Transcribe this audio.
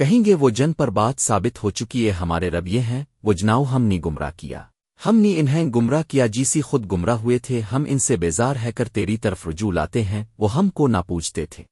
کہیں گے وہ جن پر بات ثابت ہو چکی ہے، ہمارے رب یہ ہیں، وہ جناؤ ہم نے گمراہ کیا۔ ہم نے انہیں گمراہ کیا جیسی خود گمراہ ہوئے تھے، ہم ان سے بیزار ہے کر تیری طرف رجوع لاتے ہیں، وہ ہم کو نہ پوچھتے تھے۔